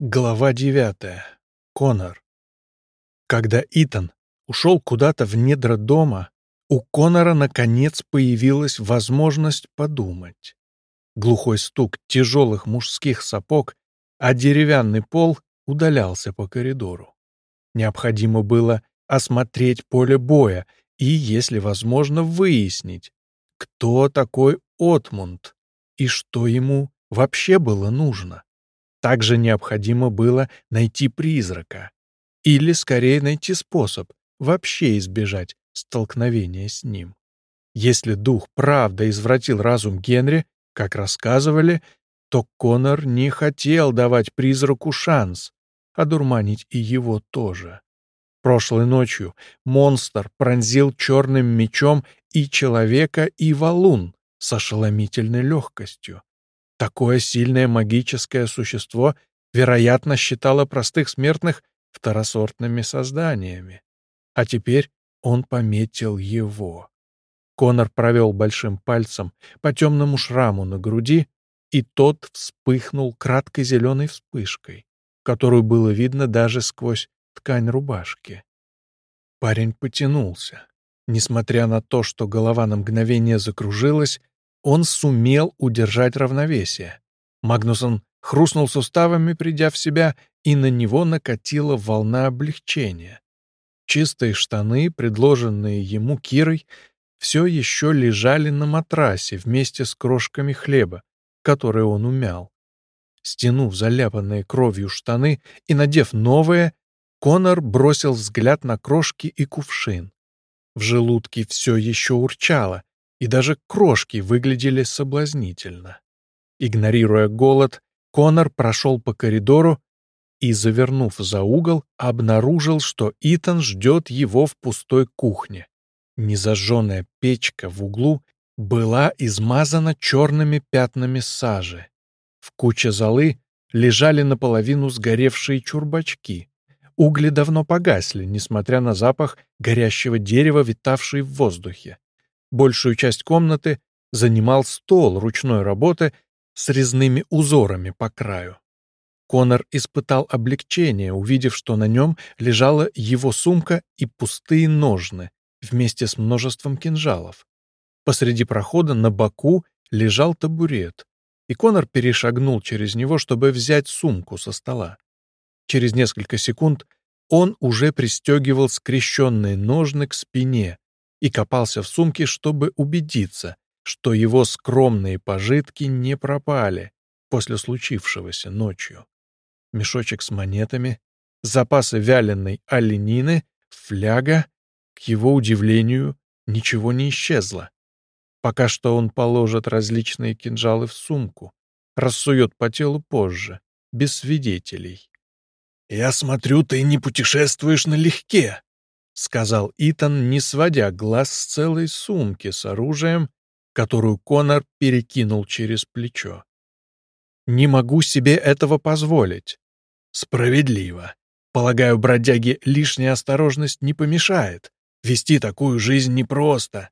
Глава девятая. Конор. Когда Итан ушел куда-то в недра дома, у Конора наконец появилась возможность подумать. Глухой стук тяжелых мужских сапог, а деревянный пол удалялся по коридору. Необходимо было осмотреть поле боя и, если возможно, выяснить, кто такой Отмунд и что ему вообще было нужно. Также необходимо было найти призрака. Или, скорее, найти способ вообще избежать столкновения с ним. Если дух правда извратил разум Генри, как рассказывали, то Конор не хотел давать призраку шанс одурманить и его тоже. Прошлой ночью монстр пронзил черным мечом и человека, и валун с ошеломительной легкостью. Такое сильное магическое существо, вероятно, считало простых смертных второсортными созданиями. А теперь он пометил его. Конор провел большим пальцем по темному шраму на груди, и тот вспыхнул краткой зеленой вспышкой, которую было видно даже сквозь ткань рубашки. Парень потянулся. Несмотря на то, что голова на мгновение закружилась, он сумел удержать равновесие. Магнусон хрустнул суставами, придя в себя, и на него накатила волна облегчения. Чистые штаны, предложенные ему Кирой, все еще лежали на матрасе вместе с крошками хлеба, которые он умял. Стянув заляпанные кровью штаны и надев новые, Конор бросил взгляд на крошки и кувшин. В желудке все еще урчало, и даже крошки выглядели соблазнительно. Игнорируя голод, Конор прошел по коридору и, завернув за угол, обнаружил, что Итан ждет его в пустой кухне. Незажженная печка в углу была измазана черными пятнами сажи. В куче золы лежали наполовину сгоревшие чурбачки. Угли давно погасли, несмотря на запах горящего дерева, витавший в воздухе. Большую часть комнаты занимал стол ручной работы с резными узорами по краю. Конор испытал облегчение, увидев, что на нем лежала его сумка и пустые ножны вместе с множеством кинжалов. Посреди прохода на боку лежал табурет, и Конор перешагнул через него, чтобы взять сумку со стола. Через несколько секунд он уже пристегивал скрещенные ножны к спине, и копался в сумке, чтобы убедиться, что его скромные пожитки не пропали после случившегося ночью. Мешочек с монетами, запасы вяленой оленины, фляга, к его удивлению, ничего не исчезло. Пока что он положит различные кинжалы в сумку, рассует по телу позже, без свидетелей. «Я смотрю, ты не путешествуешь налегке», — сказал Итан, не сводя глаз с целой сумки с оружием, которую Конор перекинул через плечо. «Не могу себе этого позволить». «Справедливо. Полагаю, бродяге лишняя осторожность не помешает. Вести такую жизнь непросто».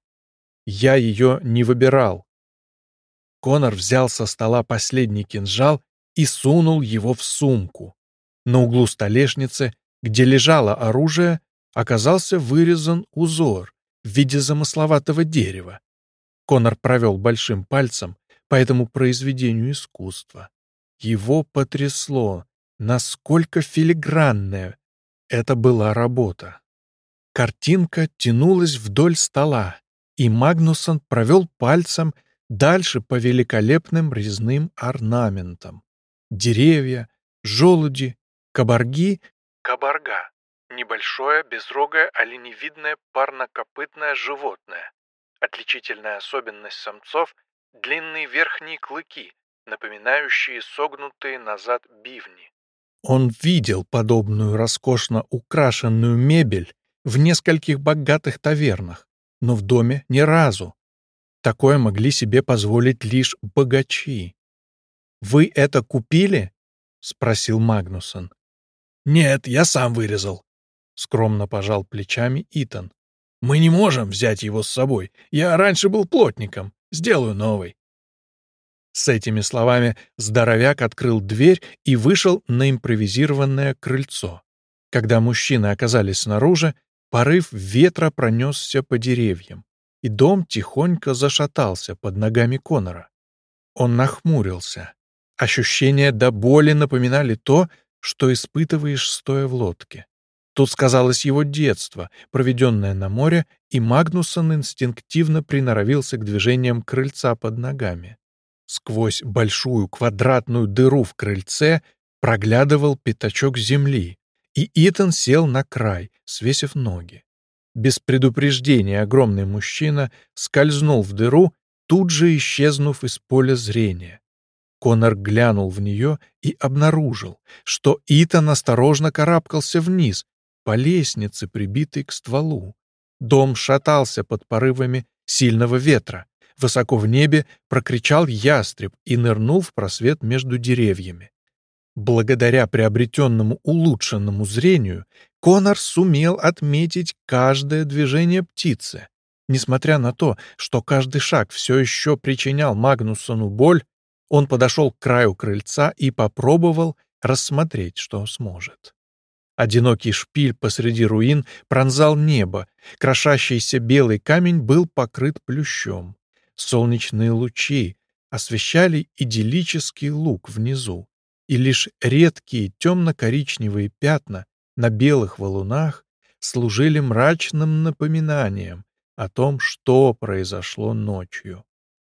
Я ее не выбирал. Конор взял со стола последний кинжал и сунул его в сумку. На углу столешницы, где лежало оружие, оказался вырезан узор в виде замысловатого дерева. Конор провел большим пальцем по этому произведению искусства. Его потрясло, насколько филигранная это была работа. Картинка тянулась вдоль стола, и Магнусон провел пальцем дальше по великолепным резным орнаментам. Деревья, желуди, кабарги, кабарга Небольшое, безрогое, оленевидное парнокопытное животное. Отличительная особенность самцов – длинные верхние клыки, напоминающие согнутые назад бивни. Он видел подобную роскошно украшенную мебель в нескольких богатых тавернах, но в доме ни разу. Такое могли себе позволить лишь богачи. «Вы это купили?» — спросил Магнусон. «Нет, я сам вырезал. — скромно пожал плечами Итан. «Мы не можем взять его с собой. Я раньше был плотником. Сделаю новый». С этими словами здоровяк открыл дверь и вышел на импровизированное крыльцо. Когда мужчины оказались снаружи, порыв ветра пронесся по деревьям, и дом тихонько зашатался под ногами Конора. Он нахмурился. Ощущения до боли напоминали то, что испытываешь, стоя в лодке. Тут сказалось его детство, проведенное на море, и Магнусон инстинктивно приноровился к движениям крыльца под ногами. Сквозь большую квадратную дыру в крыльце проглядывал пятачок земли, и Итан сел на край, свесив ноги. Без предупреждения огромный мужчина скользнул в дыру, тут же исчезнув из поля зрения. Конор глянул в нее и обнаружил, что Итан осторожно карабкался вниз, по лестнице, прибитой к стволу. Дом шатался под порывами сильного ветра. Высоко в небе прокричал ястреб и нырнул в просвет между деревьями. Благодаря приобретенному улучшенному зрению Конор сумел отметить каждое движение птицы. Несмотря на то, что каждый шаг все еще причинял Магнусону боль, он подошел к краю крыльца и попробовал рассмотреть, что сможет. Одинокий шпиль посреди руин пронзал небо, крошащийся белый камень был покрыт плющом. Солнечные лучи освещали идиллический луг внизу, и лишь редкие темно-коричневые пятна на белых валунах служили мрачным напоминанием о том, что произошло ночью.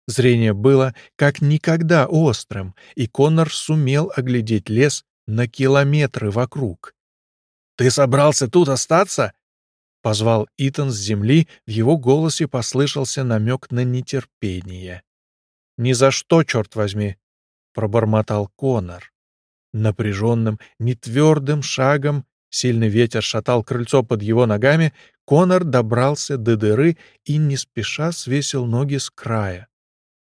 Зрение было как никогда острым, и Коннор сумел оглядеть лес на километры вокруг, «Ты собрался тут остаться?» — позвал Итан с земли, в его голосе послышался намек на нетерпение. «Ни за что, черт возьми!» — пробормотал Конор. Напряженным, нетвердым шагом сильный ветер шатал крыльцо под его ногами, Конор добрался до дыры и не спеша свесил ноги с края.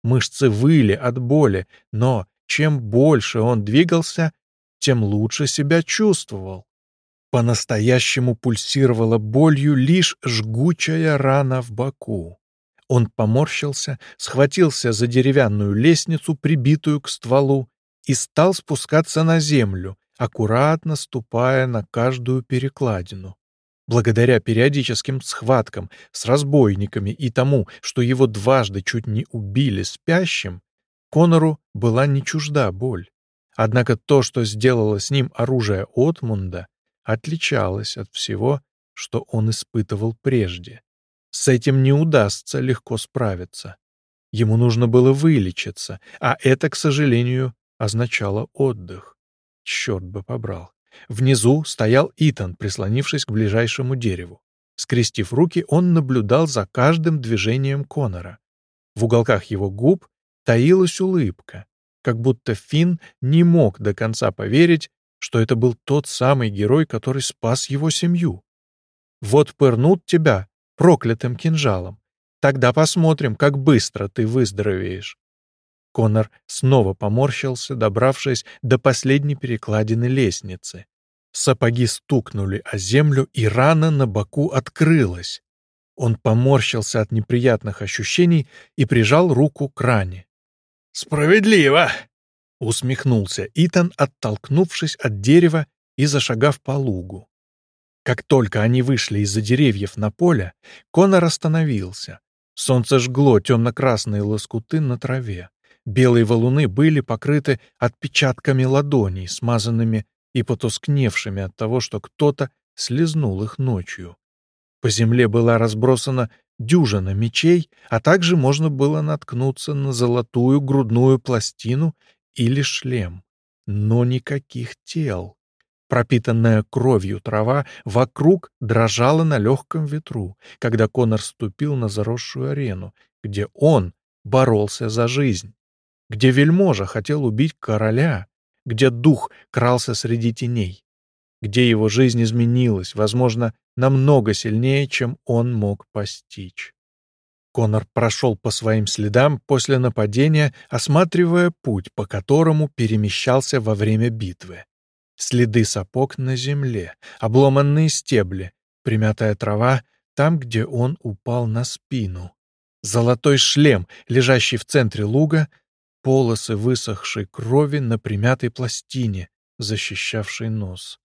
Мышцы выли от боли, но чем больше он двигался, тем лучше себя чувствовал. По-настоящему пульсировала болью лишь жгучая рана в боку. Он поморщился, схватился за деревянную лестницу, прибитую к стволу, и стал спускаться на землю, аккуратно ступая на каждую перекладину. Благодаря периодическим схваткам с разбойниками и тому, что его дважды чуть не убили спящим, Конору была не чужда боль. Однако то, что сделало с ним оружие Отмунда, отличалась от всего, что он испытывал прежде. С этим не удастся легко справиться. Ему нужно было вылечиться, а это, к сожалению, означало отдых. Черт бы побрал. Внизу стоял Итан, прислонившись к ближайшему дереву. Скрестив руки, он наблюдал за каждым движением Конора. В уголках его губ таилась улыбка, как будто Финн не мог до конца поверить, что это был тот самый герой, который спас его семью. Вот пырнут тебя проклятым кинжалом. Тогда посмотрим, как быстро ты выздоровеешь. Конор снова поморщился, добравшись до последней перекладины лестницы. Сапоги стукнули о землю, и рана на боку открылась. Он поморщился от неприятных ощущений и прижал руку к ране. «Справедливо!» Усмехнулся Итан, оттолкнувшись от дерева и зашагав по лугу. Как только они вышли из-за деревьев на поле, Конор остановился. Солнце жгло темно-красные лоскуты на траве. Белые валуны были покрыты отпечатками ладоней, смазанными и потускневшими от того, что кто-то слезнул их ночью. По земле была разбросана дюжина мечей, а также можно было наткнуться на золотую грудную пластину или шлем, но никаких тел. Пропитанная кровью трава вокруг дрожала на легком ветру, когда Конор ступил на заросшую арену, где он боролся за жизнь, где вельможа хотел убить короля, где дух крался среди теней, где его жизнь изменилась, возможно, намного сильнее, чем он мог постичь. Конор прошел по своим следам после нападения, осматривая путь, по которому перемещался во время битвы. Следы сапог на земле, обломанные стебли, примятая трава там, где он упал на спину. Золотой шлем, лежащий в центре луга, полосы высохшей крови на примятой пластине, защищавшей нос.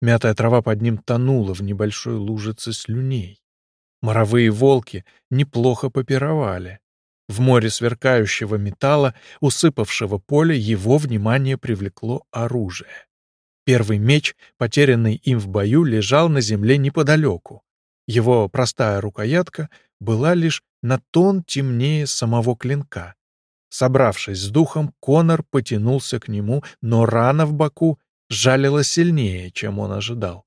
Мятая трава под ним тонула в небольшой лужице слюней. Моровые волки неплохо попировали. В море сверкающего металла, усыпавшего поле, его внимание привлекло оружие. Первый меч, потерянный им в бою, лежал на земле неподалеку. Его простая рукоятка была лишь на тон темнее самого клинка. Собравшись с духом, Конор потянулся к нему, но рана в боку жалила сильнее, чем он ожидал.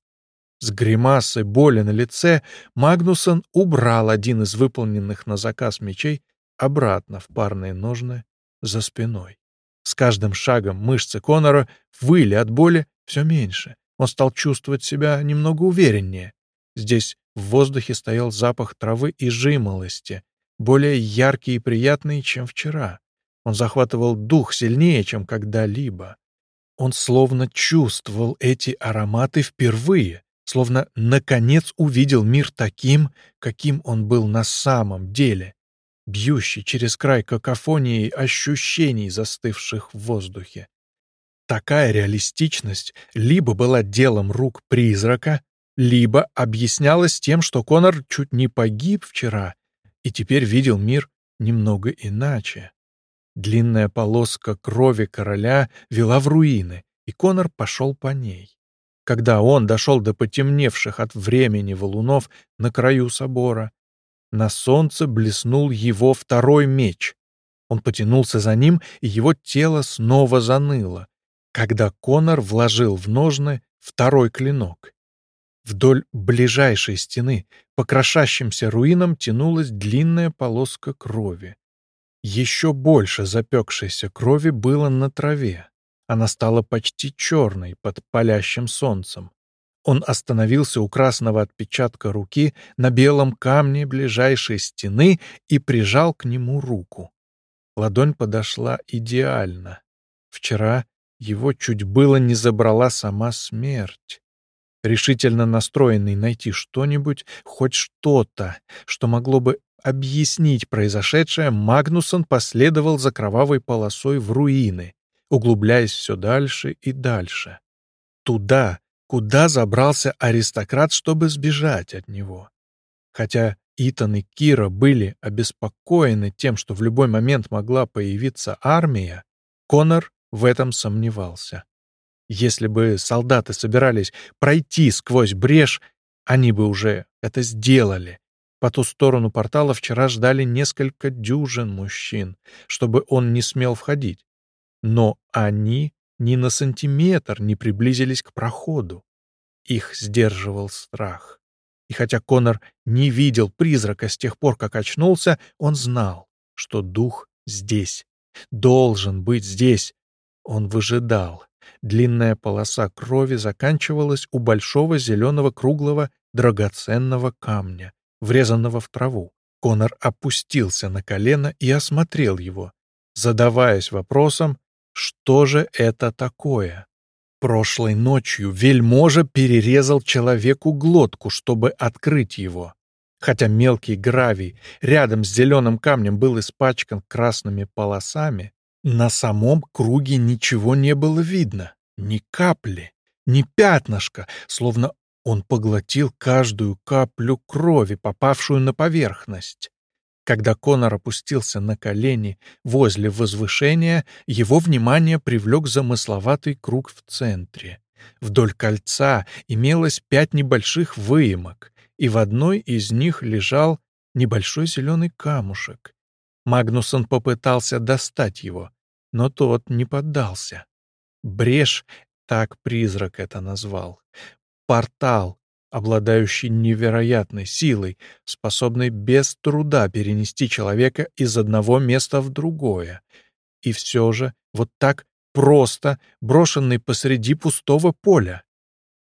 С гримасой боли на лице Магнусон убрал один из выполненных на заказ мечей обратно в парные ножны за спиной. С каждым шагом мышцы Конора выли от боли все меньше. Он стал чувствовать себя немного увереннее. Здесь в воздухе стоял запах травы и жимолости, более яркий и приятный, чем вчера. Он захватывал дух сильнее, чем когда-либо. Он словно чувствовал эти ароматы впервые, словно наконец увидел мир таким, каким он был на самом деле, бьющий через край какофонии ощущений, застывших в воздухе. Такая реалистичность либо была делом рук призрака, либо объяснялась тем, что Конор чуть не погиб вчера и теперь видел мир немного иначе. Длинная полоска крови короля вела в руины, и Конор пошел по ней. Когда он дошел до потемневших от времени валунов на краю собора, на солнце блеснул его второй меч. Он потянулся за ним, и его тело снова заныло, когда Конор вложил в ножны второй клинок. Вдоль ближайшей стены по крошащимся руинам тянулась длинная полоска крови. Еще больше запекшейся крови было на траве. Она стала почти черной под палящим солнцем. Он остановился у красного отпечатка руки на белом камне ближайшей стены и прижал к нему руку. Ладонь подошла идеально. Вчера его чуть было не забрала сама смерть. Решительно настроенный найти что-нибудь, хоть что-то, что могло бы объяснить произошедшее, Магнусон последовал за кровавой полосой в руины, углубляясь все дальше и дальше. Туда, куда забрался аристократ, чтобы сбежать от него. Хотя Итан и Кира были обеспокоены тем, что в любой момент могла появиться армия, Конор в этом сомневался. Если бы солдаты собирались пройти сквозь брешь, они бы уже это сделали, по ту сторону портала вчера ждали несколько дюжин мужчин, чтобы он не смел входить. Но они ни на сантиметр не приблизились к проходу. Их сдерживал страх. И хотя Конор не видел призрака с тех пор, как очнулся, он знал, что дух здесь, должен быть здесь. Он выжидал. Длинная полоса крови заканчивалась у большого зеленого круглого драгоценного камня, врезанного в траву. Конор опустился на колено и осмотрел его, задаваясь вопросом, что же это такое? Прошлой ночью вельможа перерезал человеку глотку, чтобы открыть его. Хотя мелкий гравий рядом с зеленым камнем был испачкан красными полосами, на самом круге ничего не было видно, ни капли, ни пятнышка, словно он поглотил каждую каплю крови, попавшую на поверхность. Когда Конор опустился на колени возле возвышения, его внимание привлек замысловатый круг в центре. Вдоль кольца имелось пять небольших выемок, и в одной из них лежал небольшой зеленый камушек. Магнусон попытался достать его, но тот не поддался. Брешь, так призрак это назвал, портал, обладающий невероятной силой, способный без труда перенести человека из одного места в другое. И все же вот так просто брошенный посреди пустого поля.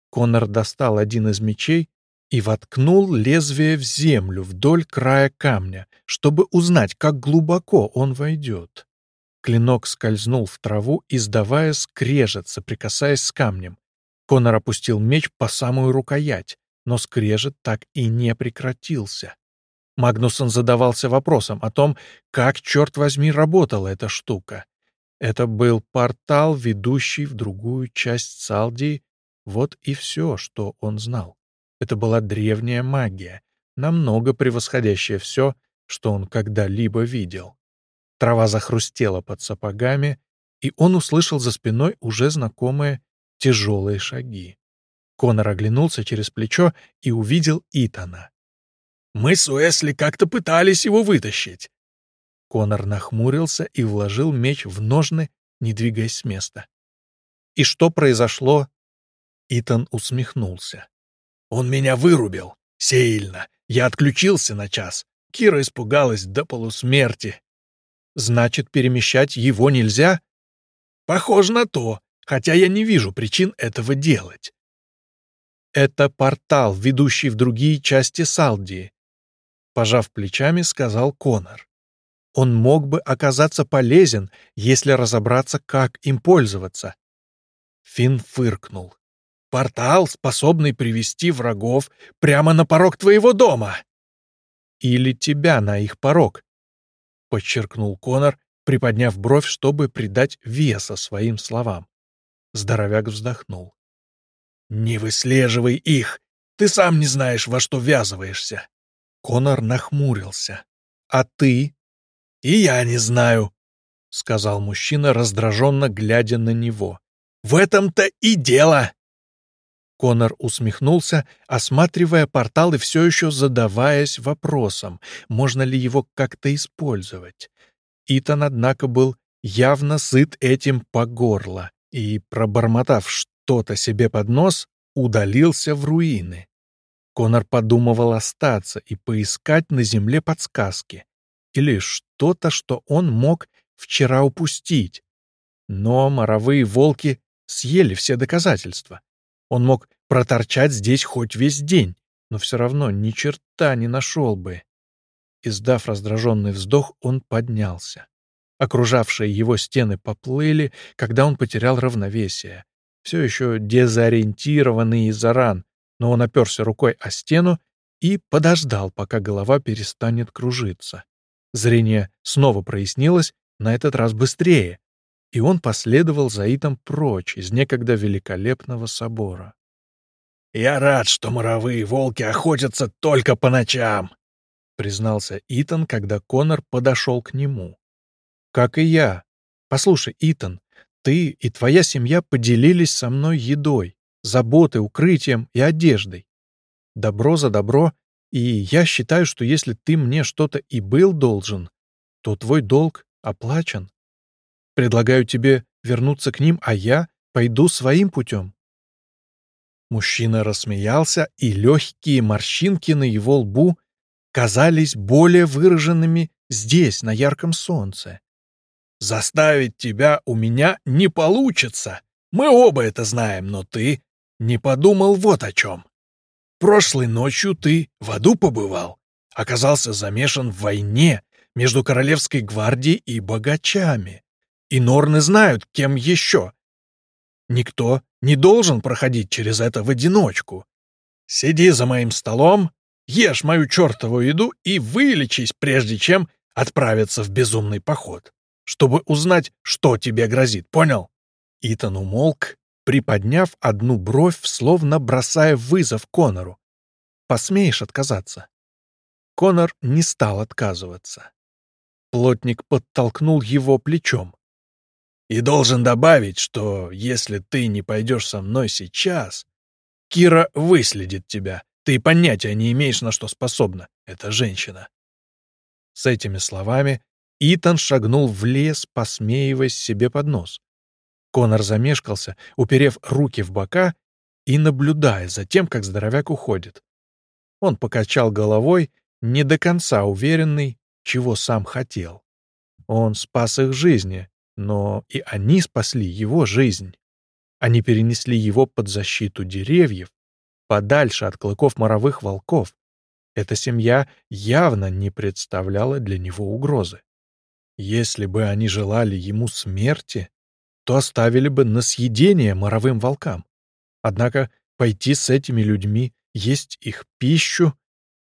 Конор достал один из мечей и воткнул лезвие в землю вдоль края камня, чтобы узнать, как глубоко он войдет. Клинок скользнул в траву, издавая скрежет, соприкасаясь с камнем. Конор опустил меч по самую рукоять, но скрежет так и не прекратился. Магнусон задавался вопросом о том, как, черт возьми, работала эта штука. Это был портал, ведущий в другую часть Салдии. Вот и все, что он знал. Это была древняя магия, намного превосходящая все, что он когда-либо видел. Трава захрустела под сапогами, и он услышал за спиной уже знакомые тяжелые шаги. Конор оглянулся через плечо и увидел Итана. «Мы с Уэсли как-то пытались его вытащить». Конор нахмурился и вложил меч в ножны, не двигаясь с места. «И что произошло?» Итан усмехнулся. «Он меня вырубил. Сильно. Я отключился на час. Кира испугалась до полусмерти. Значит, перемещать его нельзя? Похоже на то, хотя я не вижу причин этого делать. Это портал, ведущий в другие части Салдии. Пожав плечами, сказал Конор. Он мог бы оказаться полезен, если разобраться, как им пользоваться. Финн фыркнул. «Портал, способный привести врагов прямо на порог твоего дома!» «Или тебя на их порог», — подчеркнул Конор, приподняв бровь, чтобы придать веса своим словам. Здоровяк вздохнул. «Не выслеживай их! Ты сам не знаешь, во что ввязываешься!» Конор нахмурился. «А ты?» «И я не знаю», — сказал мужчина, раздраженно глядя на него. «В этом-то и дело!» Конор усмехнулся, осматривая портал и все еще задаваясь вопросом, можно ли его как-то использовать. Итан, однако, был явно сыт этим по горло и, пробормотав что-то себе под нос, удалился в руины. Конор подумывал остаться и поискать на земле подсказки или что-то, что он мог вчера упустить. Но моровые волки съели все доказательства. Он мог проторчать здесь хоть весь день, но все равно ни черта не нашел бы. Издав раздраженный вздох, он поднялся. Окружавшие его стены поплыли, когда он потерял равновесие. Все еще дезориентированный из-за ран, но он оперся рукой о стену и подождал, пока голова перестанет кружиться. Зрение снова прояснилось, на этот раз быстрее, и он последовал за Итом прочь из некогда великолепного собора. «Я рад, что моровые волки охотятся только по ночам», — признался Итан, когда Конор подошел к нему. «Как и я. Послушай, Итан, ты и твоя семья поделились со мной едой, заботой, укрытием и одеждой. Добро за добро, и я считаю, что если ты мне что-то и был должен, то твой долг оплачен. Предлагаю тебе вернуться к ним, а я пойду своим путем. Мужчина рассмеялся, и легкие морщинки на его лбу казались более выраженными здесь, на ярком солнце. «Заставить тебя у меня не получится. Мы оба это знаем, но ты не подумал вот о чем. Прошлой ночью ты в аду побывал, оказался замешан в войне между Королевской гвардией и богачами. И Норны знают, кем еще. Никто не должен проходить через это в одиночку. Сиди за моим столом, ешь мою чертову еду и вылечись, прежде чем отправиться в безумный поход, чтобы узнать, что тебе грозит, понял?» Итан умолк, приподняв одну бровь, словно бросая вызов Конору. «Посмеешь отказаться?» Конор не стал отказываться. Плотник подтолкнул его плечом. И должен добавить, что если ты не пойдешь со мной сейчас, Кира выследит тебя. Ты понятия не имеешь, на что способна эта женщина. С этими словами Итан шагнул в лес, посмеиваясь себе под нос. Конор замешкался, уперев руки в бока и наблюдая за тем, как здоровяк уходит. Он покачал головой, не до конца уверенный, чего сам хотел. Он спас их жизни, но и они спасли его жизнь. Они перенесли его под защиту деревьев, подальше от клыков моровых волков. Эта семья явно не представляла для него угрозы. Если бы они желали ему смерти, то оставили бы на съедение моровым волкам. Однако пойти с этими людьми, есть их пищу,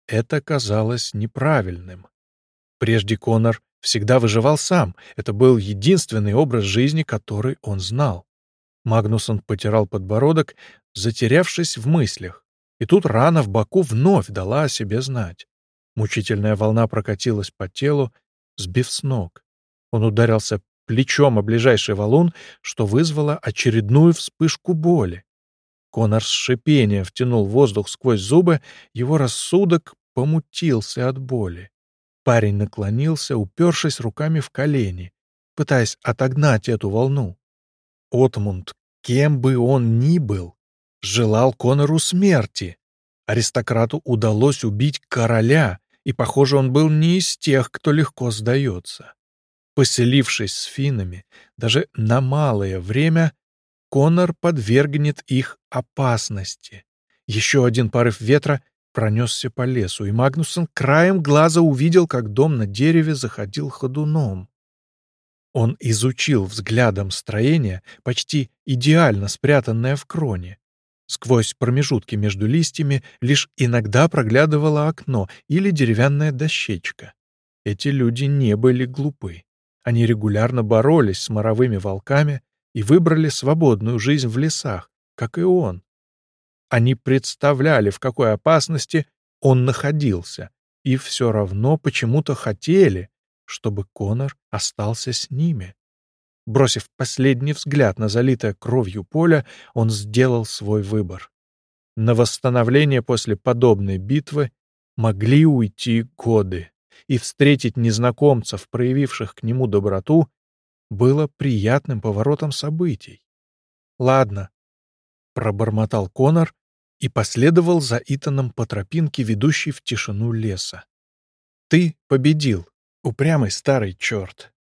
это казалось неправильным. Прежде Конор всегда выживал сам. Это был единственный образ жизни, который он знал. Магнусон потирал подбородок, затерявшись в мыслях. И тут рана в боку вновь дала о себе знать. Мучительная волна прокатилась по телу, сбив с ног. Он ударился плечом о ближайший валун, что вызвало очередную вспышку боли. Конор с шипением втянул воздух сквозь зубы, его рассудок помутился от боли. Парень наклонился, упершись руками в колени, пытаясь отогнать эту волну. Отмунд, кем бы он ни был, желал Конору смерти. Аристократу удалось убить короля, и, похоже, он был не из тех, кто легко сдается. Поселившись с финнами, даже на малое время, Конор подвергнет их опасности. Еще один порыв ветра пронесся по лесу, и Магнусон краем глаза увидел, как дом на дереве заходил ходуном. Он изучил взглядом строение, почти идеально спрятанное в кроне. Сквозь промежутки между листьями лишь иногда проглядывало окно или деревянная дощечка. Эти люди не были глупы. Они регулярно боролись с моровыми волками и выбрали свободную жизнь в лесах, как и он. Они представляли, в какой опасности он находился, и все равно почему-то хотели, чтобы Конор остался с ними. Бросив последний взгляд на залитое кровью поле, он сделал свой выбор. На восстановление после подобной битвы могли уйти годы, и встретить незнакомцев, проявивших к нему доброту, было приятным поворотом событий. «Ладно», — пробормотал Конор и последовал за Итаном по тропинке, ведущей в тишину леса. «Ты победил, упрямый старый черт.